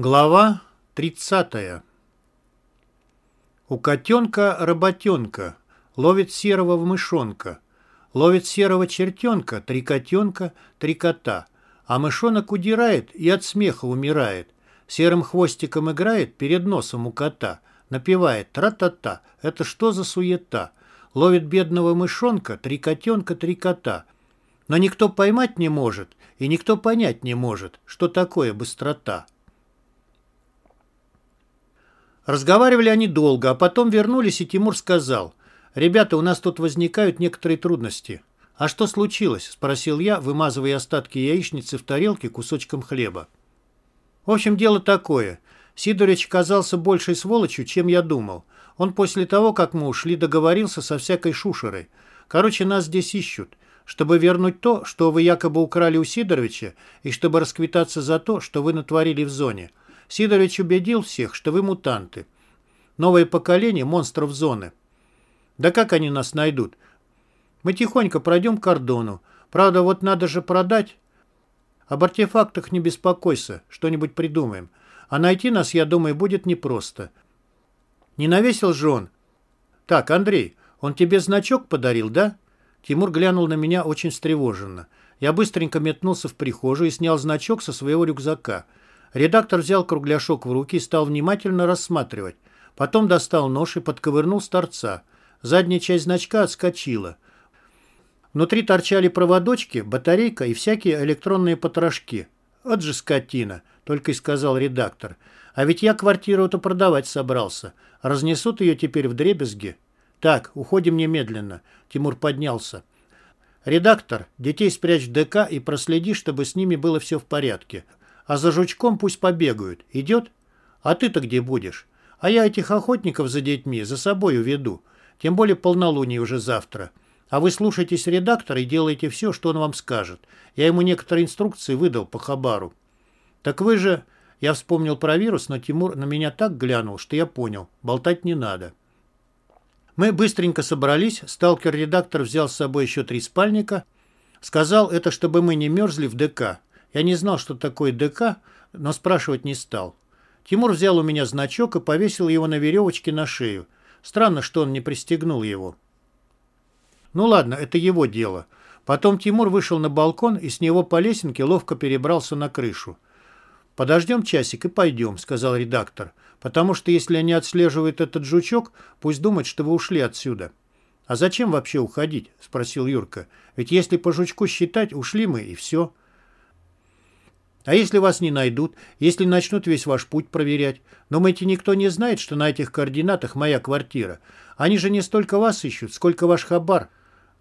Глава 30. У котенка работенка, ловит серого в мышонка. Ловит серого чертенка, три котенка, три кота. А мышонок удирает и от смеха умирает. Серым хвостиком играет перед носом у кота. Напевает тра-та-та, это что за суета? Ловит бедного мышонка, три котенка, три кота. Но никто поймать не может, и никто понять не может, что такое быстрота. Разговаривали они долго, а потом вернулись, и Тимур сказал, «Ребята, у нас тут возникают некоторые трудности». «А что случилось?» – спросил я, вымазывая остатки яичницы в тарелке кусочком хлеба. В общем, дело такое. Сидорович казался большей сволочью, чем я думал. Он после того, как мы ушли, договорился со всякой шушерой. Короче, нас здесь ищут, чтобы вернуть то, что вы якобы украли у Сидоровича, и чтобы расквитаться за то, что вы натворили в зоне. Сидорович убедил всех, что вы мутанты. Новое поколение монстров зоны. Да как они нас найдут? Мы тихонько пройдем к кордону. Правда, вот надо же продать. Об артефактах не беспокойся, что-нибудь придумаем. А найти нас, я думаю, будет непросто. Не навесил же он? Так, Андрей, он тебе значок подарил, да? Тимур глянул на меня очень встревоженно. Я быстренько метнулся в прихожую и снял значок со своего рюкзака – Редактор взял кругляшок в руки и стал внимательно рассматривать. Потом достал нож и подковырнул с торца. Задняя часть значка отскочила. Внутри торчали проводочки, батарейка и всякие электронные потрошки. «От же скотина», — только и сказал редактор. «А ведь я квартиру-то продавать собрался. Разнесут ее теперь в дребезги». «Так, уходим немедленно». Тимур поднялся. «Редактор, детей спрячь в ДК и проследи, чтобы с ними было все в порядке. А за жучком пусть побегают. Идет? А ты-то где будешь? А я этих охотников за детьми за собой уведу. Тем более полнолуние уже завтра. А вы слушайтесь редактора и делайте все, что он вам скажет. Я ему некоторые инструкции выдал по хабару. Так вы же... Я вспомнил про вирус, но Тимур на меня так глянул, что я понял. Болтать не надо. Мы быстренько собрались. Сталкер-редактор взял с собой еще три спальника. Сказал это, чтобы мы не мерзли в ДК. Я не знал, что такое ДК, но спрашивать не стал. Тимур взял у меня значок и повесил его на веревочке на шею. Странно, что он не пристегнул его. Ну ладно, это его дело. Потом Тимур вышел на балкон и с него по лесенке ловко перебрался на крышу. «Подождем часик и пойдем», — сказал редактор. «Потому что если они отслеживают этот жучок, пусть думают, что вы ушли отсюда». «А зачем вообще уходить?» — спросил Юрка. «Ведь если по жучку считать, ушли мы и все». А если вас не найдут, если начнут весь ваш путь проверять? Думаете, никто не знает, что на этих координатах моя квартира? Они же не столько вас ищут, сколько ваш хабар.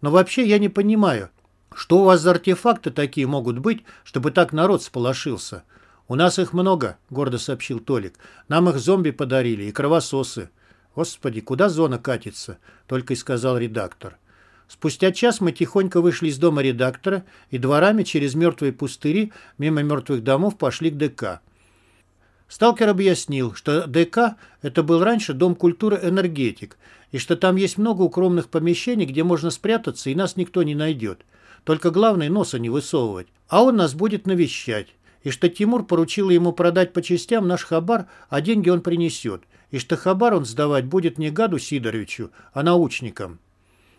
Но вообще я не понимаю, что у вас за артефакты такие могут быть, чтобы так народ сполошился? У нас их много, гордо сообщил Толик. Нам их зомби подарили и кровососы. Господи, куда зона катится? Только и сказал редактор. Спустя час мы тихонько вышли из дома редактора и дворами через мертвые пустыри мимо мертвых домов пошли к ДК. Сталкер объяснил, что ДК – это был раньше Дом культуры «Энергетик», и что там есть много укромных помещений, где можно спрятаться, и нас никто не найдет. Только главное – носа не высовывать. А он нас будет навещать. И что Тимур поручил ему продать по частям наш хабар, а деньги он принесет. И что хабар он сдавать будет не Гаду Сидоровичу, а научникам.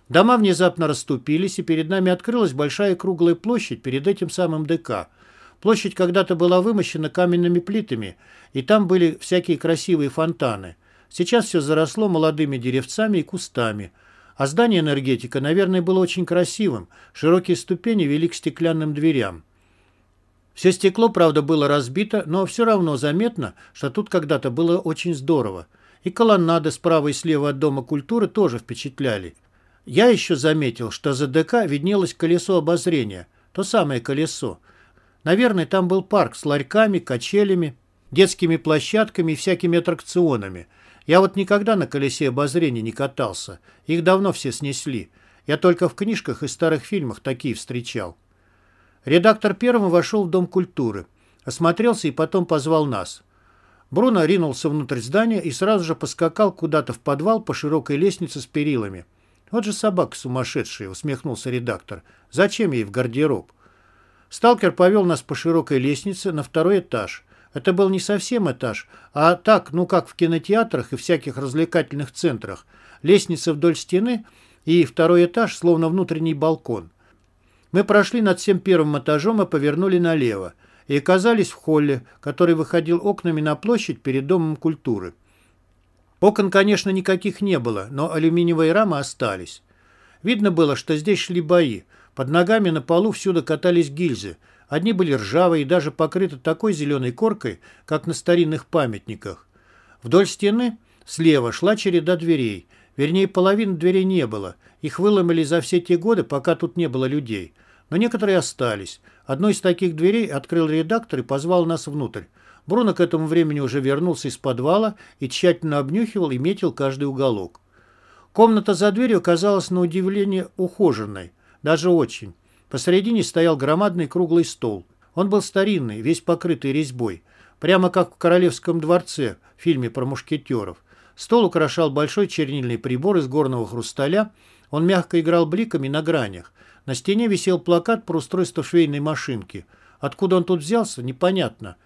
Дома внезапно расступились, и перед нами открылась большая круглая площадь перед этим самым ДК. Площадь когда-то была вымощена каменными плитами, и там были всякие красивые фонтаны. Сейчас все заросло молодыми деревцами и кустами. А здание энергетика, наверное, было очень красивым. Широкие ступени вели к стеклянным дверям. Все стекло, правда, было разбито, но все равно заметно, что тут когда-то было очень здорово. И колоннады справа и слева от Дома культуры тоже впечатляли. Я еще заметил, что за ДК виднелось колесо обозрения. То самое колесо. Наверное, там был парк с ларьками, качелями, детскими площадками и всякими аттракционами. Я вот никогда на колесе обозрения не катался. Их давно все снесли. Я только в книжках и старых фильмах такие встречал. Редактор первым вошел в Дом культуры. Осмотрелся и потом позвал нас. Бруно ринулся внутрь здания и сразу же поскакал куда-то в подвал по широкой лестнице с перилами. «Вот же собака сумасшедшая», — усмехнулся редактор. «Зачем ей в гардероб?» Сталкер повел нас по широкой лестнице на второй этаж. Это был не совсем этаж, а так, ну как в кинотеатрах и всяких развлекательных центрах. Лестница вдоль стены и второй этаж, словно внутренний балкон. Мы прошли над всем первым этажом и повернули налево, и оказались в холле, который выходил окнами на площадь перед Домом культуры. Окон, конечно, никаких не было, но алюминиевые рамы остались. Видно было, что здесь шли бои. Под ногами на полу всюду катались гильзы. Одни были ржавые и даже покрыты такой зеленой коркой, как на старинных памятниках. Вдоль стены слева шла череда дверей. Вернее, половины дверей не было. Их выломали за все те годы, пока тут не было людей. Но некоторые остались. Одной из таких дверей открыл редактор и позвал нас внутрь. Бруно к этому времени уже вернулся из подвала и тщательно обнюхивал и метил каждый уголок. Комната за дверью казалась на удивление ухоженной, даже очень. Посередине стоял громадный круглый стол. Он был старинный, весь покрытый резьбой, прямо как в Королевском дворце в фильме про мушкетеров. Стол украшал большой чернильный прибор из горного хрусталя, он мягко играл бликами на гранях. На стене висел плакат про устройство швейной машинки. Откуда он тут взялся, непонятно.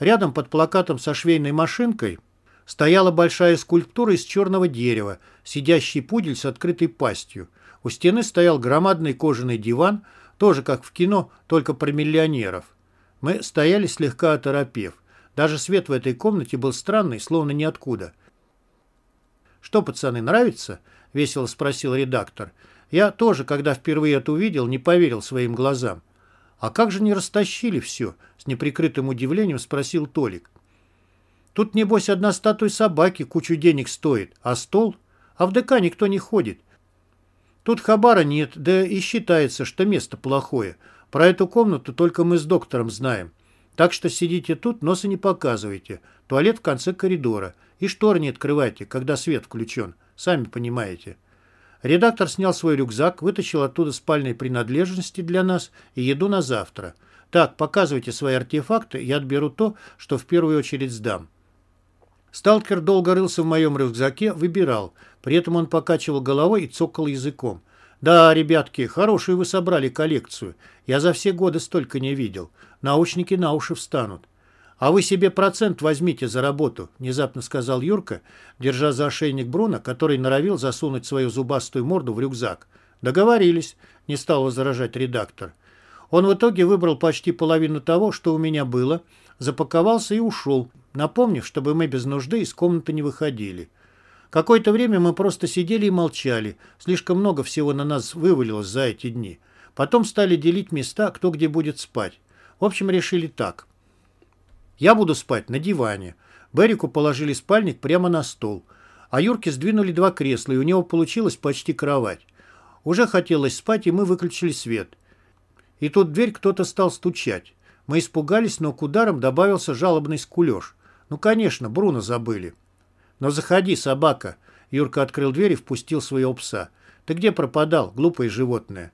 Рядом под плакатом со швейной машинкой стояла большая скульптура из черного дерева, сидящий пудель с открытой пастью. У стены стоял громадный кожаный диван, тоже как в кино, только про миллионеров. Мы стояли слегка оторопев. Даже свет в этой комнате был странный, словно ниоткуда. «Что, пацаны, нравится?» — весело спросил редактор. Я тоже, когда впервые это увидел, не поверил своим глазам. «А как же не растащили все?» — с неприкрытым удивлением спросил Толик. Тут, небось, одна статуя собаки кучу денег стоит, а стол? А в ДК никто не ходит. Тут хабара нет, да и считается, что место плохое. Про эту комнату только мы с доктором знаем. Так что сидите тут, носа не показывайте. Туалет в конце коридора. И шторы не открывайте, когда свет включен. Сами понимаете. Редактор снял свой рюкзак, вытащил оттуда спальные принадлежности для нас и еду на завтра. Так, показывайте свои артефакты, я отберу то, что в первую очередь сдам. Сталкер долго рылся в моем рюкзаке, выбирал. При этом он покачивал головой и цокал языком. «Да, ребятки, хорошую вы собрали коллекцию. Я за все годы столько не видел. Научники на уши встанут». «А вы себе процент возьмите за работу», — внезапно сказал Юрка, держа за ошейник Бруно, который норовил засунуть свою зубастую морду в рюкзак. «Договорились», — не стал возражать редактор. Он в итоге выбрал почти половину того, что у меня было, запаковался и ушел, напомнив, чтобы мы без нужды из комнаты не выходили. Какое-то время мы просто сидели и молчали, слишком много всего на нас вывалилось за эти дни. Потом стали делить места, кто где будет спать. В общем, решили так. Я буду спать на диване. Берику положили спальник прямо на стол. А Юрке сдвинули два кресла, и у него получилась почти кровать. Уже хотелось спать, и мы выключили свет. И тут дверь кто-то стал стучать. Мы испугались, но к ударам добавился жалобный скулеж. Ну, конечно, Бруно забыли. Но заходи, собака. Юрка открыл дверь и впустил своего пса. Ты где пропадал, глупое животное?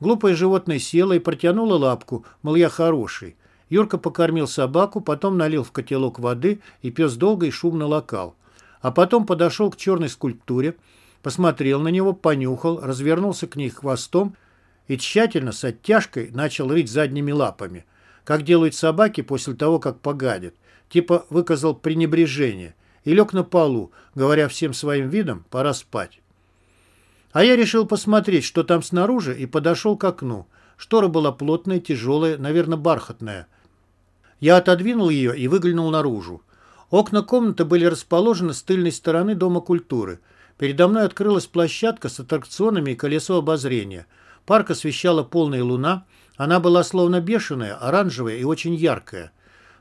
Глупое животное село и протянуло лапку, мол, я хороший. Юрка покормил собаку, потом налил в котелок воды, и пес долго и шумно лакал. А потом подошел к черной скульптуре, посмотрел на него, понюхал, развернулся к ней хвостом и тщательно, с оттяжкой, начал рыть задними лапами, как делают собаки после того, как погадят типа выказал пренебрежение, и лег на полу, говоря всем своим видом «пора спать». А я решил посмотреть, что там снаружи, и подошел к окну. Штора была плотная, тяжелая, наверное, бархатная. Я отодвинул ее и выглянул наружу. Окна комнаты были расположены с тыльной стороны Дома культуры. Передо мной открылась площадка с аттракционами и колесо обозрения. Парк освещала полная луна. Она была словно бешеная, оранжевая и очень яркая.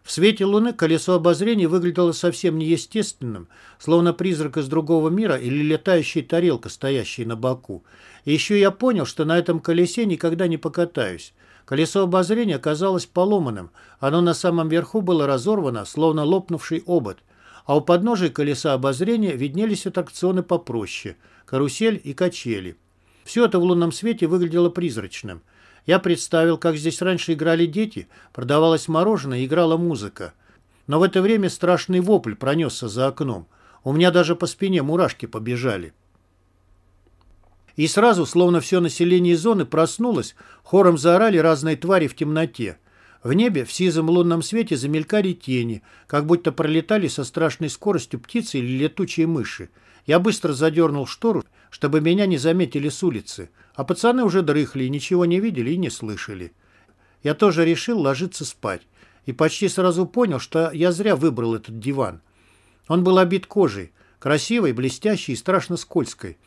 В свете луны колесо обозрения выглядело совсем неестественным, словно призрак из другого мира или летающая тарелка, стоящая на боку. И еще я понял, что на этом колесе никогда не покатаюсь. Колесо обозрения оказалось поломанным, оно на самом верху было разорвано, словно лопнувший обод. А у подножия колеса обозрения виднелись аттракционы попроще – карусель и качели. Все это в лунном свете выглядело призрачным – я представил, как здесь раньше играли дети, продавалось мороженое и играла музыка. Но в это время страшный вопль пронесся за окном. У меня даже по спине мурашки побежали. И сразу, словно все население зоны проснулось, хором заорали разные твари в темноте. В небе в сизом лунном свете замелькали тени, как будто пролетали со страшной скоростью птицы или летучие мыши. Я быстро задернул штору, чтобы меня не заметили с улицы, а пацаны уже дрыхли и ничего не видели и не слышали. Я тоже решил ложиться спать и почти сразу понял, что я зря выбрал этот диван. Он был обит кожей, красивой, блестящей и страшно скользкой.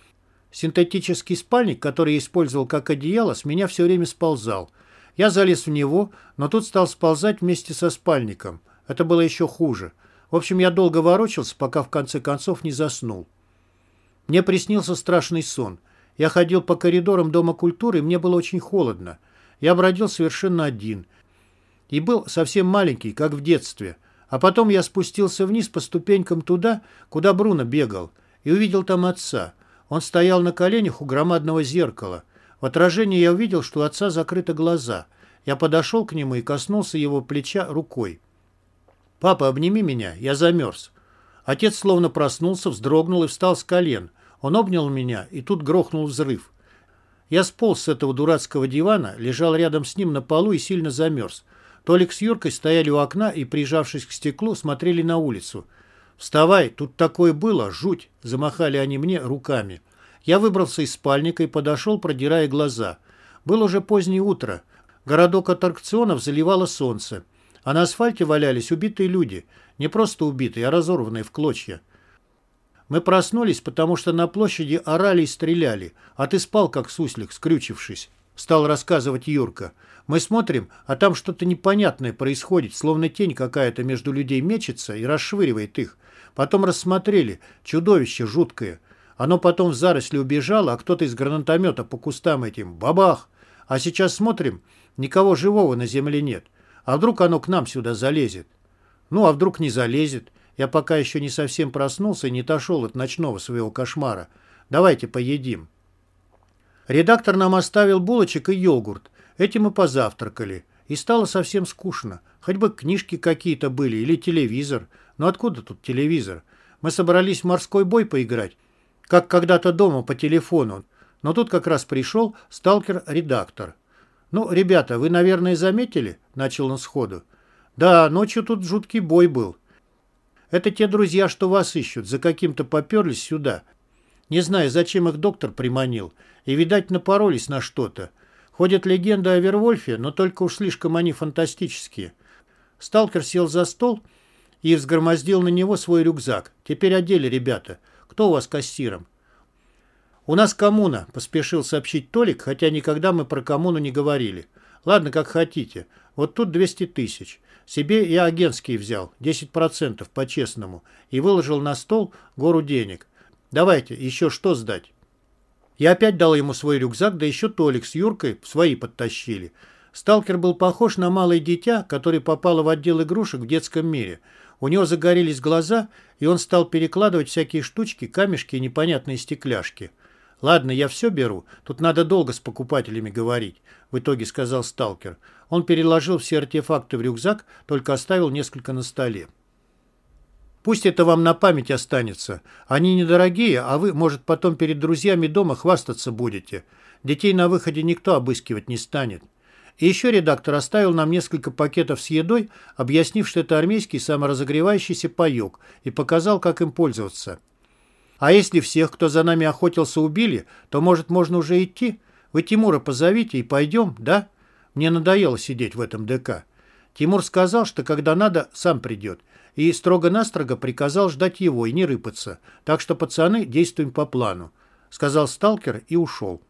Синтетический спальник, который я использовал как одеяло, с меня все время сползал. Я залез в него, но тут стал сползать вместе со спальником. Это было еще хуже. В общем, я долго ворочался, пока в конце концов не заснул. Мне приснился страшный сон. Я ходил по коридорам Дома культуры, и мне было очень холодно. Я бродил совершенно один. И был совсем маленький, как в детстве. А потом я спустился вниз по ступенькам туда, куда Бруно бегал, и увидел там отца. Он стоял на коленях у громадного зеркала. В отражении я увидел, что у отца закрыты глаза. Я подошел к нему и коснулся его плеча рукой. «Папа, обними меня, я замерз». Отец словно проснулся, вздрогнул и встал с колен. Он обнял меня, и тут грохнул взрыв. Я сполз с этого дурацкого дивана, лежал рядом с ним на полу и сильно замерз. Толик с Юркой стояли у окна и, прижавшись к стеклу, смотрели на улицу. «Вставай, тут такое было, жуть!» – замахали они мне руками. Я выбрался из спальника и подошел, продирая глаза. Было уже позднее утро. Городок аттракционов заливало солнце. А на асфальте валялись убитые люди. Не просто убитые, а разорванные в клочья. Мы проснулись, потому что на площади орали и стреляли, а ты спал, как суслик, скрючившись. Стал рассказывать Юрка. Мы смотрим, а там что-то непонятное происходит, словно тень какая-то между людей мечется и расшвыривает их. Потом рассмотрели. Чудовище жуткое. Оно потом в заросли убежало, а кто-то из гранатомета по кустам этим. Бабах! А сейчас смотрим, никого живого на земле нет. А вдруг оно к нам сюда залезет? Ну, а вдруг не залезет? Я пока еще не совсем проснулся и не отошел от ночного своего кошмара. Давайте поедим. Редактор нам оставил булочек и йогурт. Этим мы позавтракали. И стало совсем скучно. Хоть бы книжки какие-то были или телевизор. Но откуда тут телевизор? Мы собрались в морской бой поиграть, как когда-то дома по телефону. Но тут как раз пришел сталкер-редактор. «Ну, ребята, вы, наверное, заметили?» – начал он сходу. «Да, ночью тут жуткий бой был. Это те друзья, что вас ищут, за каким-то поперлись сюда. Не знаю, зачем их доктор приманил. И, видать, напоролись на что-то. Ходят легенды о Вервольфе, но только уж слишком они фантастические. Сталкер сел за стол и взгромоздил на него свой рюкзак. Теперь одели, ребята. Кто у вас кассиром? «У нас коммуна», — поспешил сообщить Толик, хотя никогда мы про коммуну не говорили. «Ладно, как хотите. Вот тут 200 тысяч. Себе я агентский взял, 10% по-честному, и выложил на стол гору денег. Давайте, еще что сдать? Я опять дал ему свой рюкзак, да еще Толик с Юркой свои подтащили. Сталкер был похож на малое дитя, которое попало в отдел игрушек в детском мире. У него загорелись глаза, и он стал перекладывать всякие штучки, камешки и непонятные стекляшки. «Ладно, я все беру. Тут надо долго с покупателями говорить», — в итоге сказал сталкер. Он переложил все артефакты в рюкзак, только оставил несколько на столе. «Пусть это вам на память останется. Они недорогие, а вы, может, потом перед друзьями дома хвастаться будете. Детей на выходе никто обыскивать не станет». И еще редактор оставил нам несколько пакетов с едой, объяснив, что это армейский саморазогревающийся паек, и показал, как им пользоваться. А если всех, кто за нами охотился, убили, то, может, можно уже идти? Вы Тимура позовите и пойдем, да? Мне надоело сидеть в этом ДК. Тимур сказал, что когда надо, сам придет. И строго-настрого приказал ждать его и не рыпаться. Так что, пацаны, действуем по плану. Сказал сталкер и ушел.